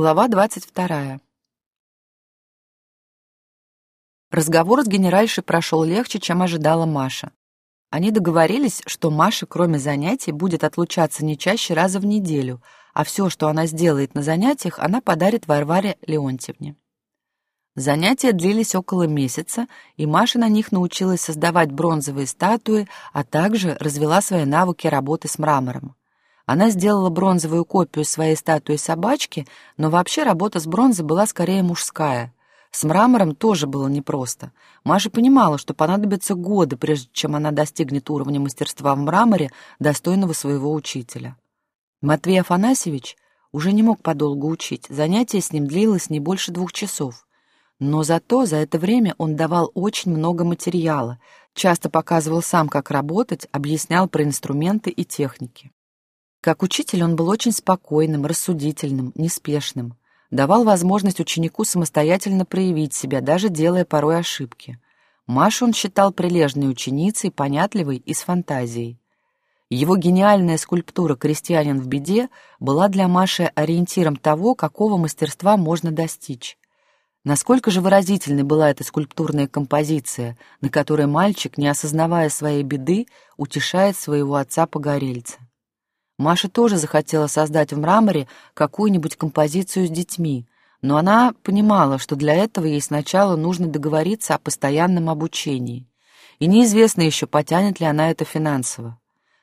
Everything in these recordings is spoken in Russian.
Глава 22. Разговор с генеральшей прошел легче, чем ожидала Маша. Они договорились, что Маша, кроме занятий, будет отлучаться не чаще раза в неделю, а все, что она сделает на занятиях, она подарит Варваре Леонтьевне. Занятия длились около месяца, и Маша на них научилась создавать бронзовые статуи, а также развела свои навыки работы с мрамором. Она сделала бронзовую копию своей статуи собачки, но вообще работа с бронзой была скорее мужская. С мрамором тоже было непросто. Маша понимала, что понадобятся годы, прежде чем она достигнет уровня мастерства в мраморе, достойного своего учителя. Матвей Афанасьевич уже не мог подолгу учить, занятие с ним длилось не больше двух часов. Но зато за это время он давал очень много материала, часто показывал сам, как работать, объяснял про инструменты и техники. Как учитель он был очень спокойным, рассудительным, неспешным. Давал возможность ученику самостоятельно проявить себя, даже делая порой ошибки. Машу он считал прилежной ученицей, понятливой и с фантазией. Его гениальная скульптура «Крестьянин в беде» была для Маши ориентиром того, какого мастерства можно достичь. Насколько же выразительной была эта скульптурная композиция, на которой мальчик, не осознавая своей беды, утешает своего отца-погорельца. Маша тоже захотела создать в мраморе какую-нибудь композицию с детьми, но она понимала, что для этого ей сначала нужно договориться о постоянном обучении. И неизвестно еще, потянет ли она это финансово.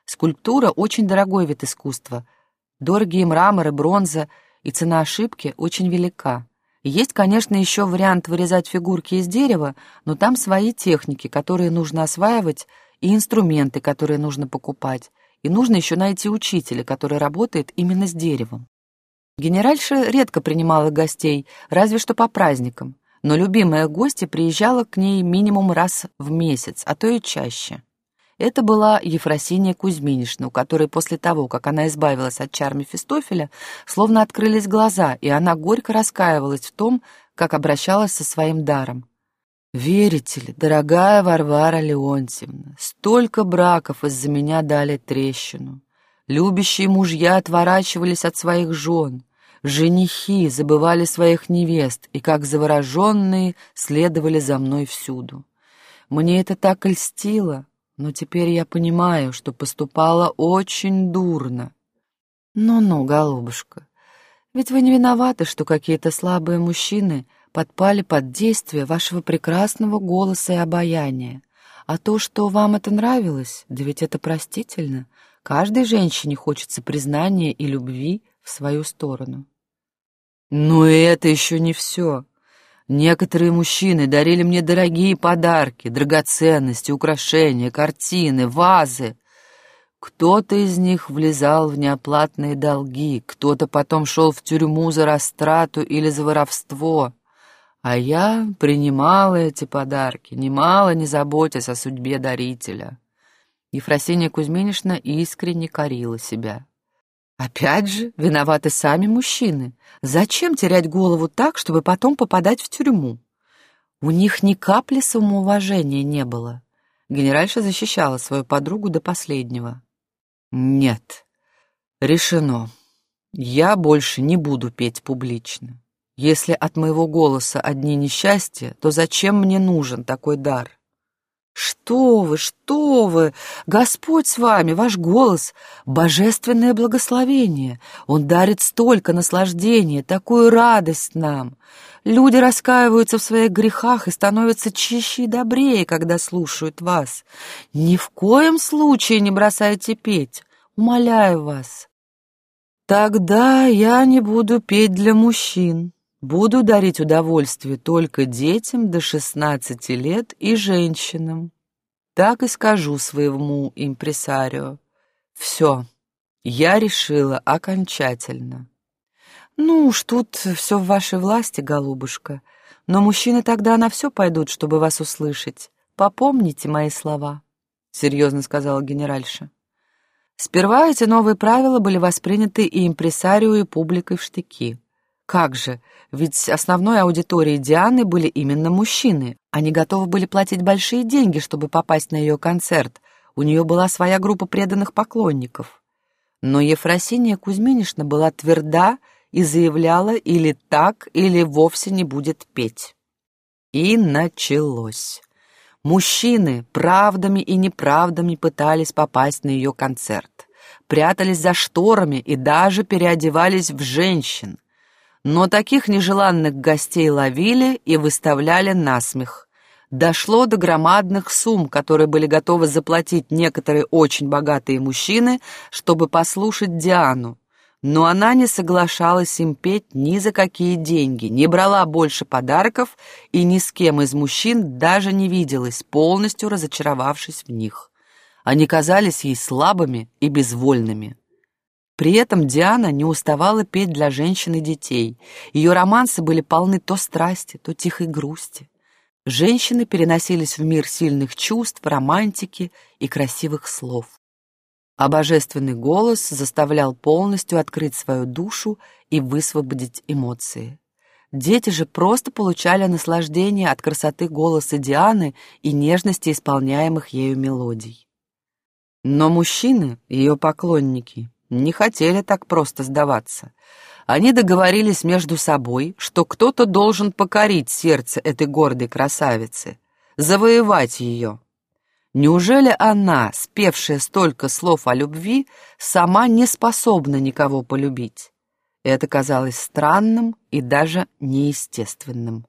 Скульптура — очень дорогой вид искусства. Дорогие мраморы, бронза, и цена ошибки очень велика. Есть, конечно, еще вариант вырезать фигурки из дерева, но там свои техники, которые нужно осваивать, и инструменты, которые нужно покупать. И нужно еще найти учителя, который работает именно с деревом. Генеральша редко принимала гостей, разве что по праздникам, но любимая гостья приезжала к ней минимум раз в месяц, а то и чаще. Это была Ефросиния Кузьминишна, у которой после того, как она избавилась от чар Мефистофеля, словно открылись глаза, и она горько раскаивалась в том, как обращалась со своим даром. Верите ли, дорогая Варвара Леонтьевна, столько браков из-за меня дали трещину. Любящие мужья отворачивались от своих жен, женихи забывали своих невест и, как завороженные, следовали за мной всюду. Мне это так льстило, но теперь я понимаю, что поступала очень дурно. Ну-ну, голубушка, ведь вы не виноваты, что какие-то слабые мужчины подпали под действие вашего прекрасного голоса и обаяния. А то, что вам это нравилось, да ведь это простительно. Каждой женщине хочется признания и любви в свою сторону. Но это еще не все. Некоторые мужчины дарили мне дорогие подарки, драгоценности, украшения, картины, вазы. Кто-то из них влезал в неоплатные долги, кто-то потом шел в тюрьму за растрату или за воровство. А я принимала эти подарки, немало не заботясь о судьбе дарителя. Ефросинья Кузьминишна искренне корила себя. Опять же, виноваты сами мужчины. Зачем терять голову так, чтобы потом попадать в тюрьму? У них ни капли самоуважения не было. Генеральша защищала свою подругу до последнего. Нет, решено. Я больше не буду петь публично. Если от моего голоса одни несчастья, то зачем мне нужен такой дар? Что вы, что вы! Господь с вами, ваш голос — божественное благословение. Он дарит столько наслаждения, такую радость нам. Люди раскаиваются в своих грехах и становятся чище и добрее, когда слушают вас. Ни в коем случае не бросайте петь, умоляю вас. Тогда я не буду петь для мужчин. Буду дарить удовольствие только детям до 16 лет и женщинам. Так и скажу своему импресарио. Все, я решила окончательно. Ну уж тут все в вашей власти, голубушка. Но мужчины тогда на все пойдут, чтобы вас услышать. Попомните мои слова, — серьезно сказала генеральша. Сперва эти новые правила были восприняты и импресарио, и публикой в штыки. Как же, ведь основной аудиторией Дианы были именно мужчины. Они готовы были платить большие деньги, чтобы попасть на ее концерт. У нее была своя группа преданных поклонников. Но Ефросиния Кузьминишна была тверда и заявляла или так, или вовсе не будет петь. И началось. Мужчины правдами и неправдами пытались попасть на ее концерт, прятались за шторами и даже переодевались в женщин. Но таких нежеланных гостей ловили и выставляли насмех. Дошло до громадных сумм, которые были готовы заплатить некоторые очень богатые мужчины, чтобы послушать Диану. Но она не соглашалась им петь ни за какие деньги, не брала больше подарков и ни с кем из мужчин даже не виделась, полностью разочаровавшись в них. Они казались ей слабыми и безвольными. При этом Диана не уставала петь для женщин и детей. Ее романсы были полны то страсти, то тихой грусти. Женщины переносились в мир сильных чувств, романтики и красивых слов а божественный голос заставлял полностью открыть свою душу и высвободить эмоции. Дети же просто получали наслаждение от красоты голоса Дианы и нежности исполняемых ею мелодий. Но мужчины, ее поклонники, не хотели так просто сдаваться. Они договорились между собой, что кто-то должен покорить сердце этой гордой красавицы, завоевать ее. Неужели она, спевшая столько слов о любви, сама не способна никого полюбить? Это казалось странным и даже неестественным.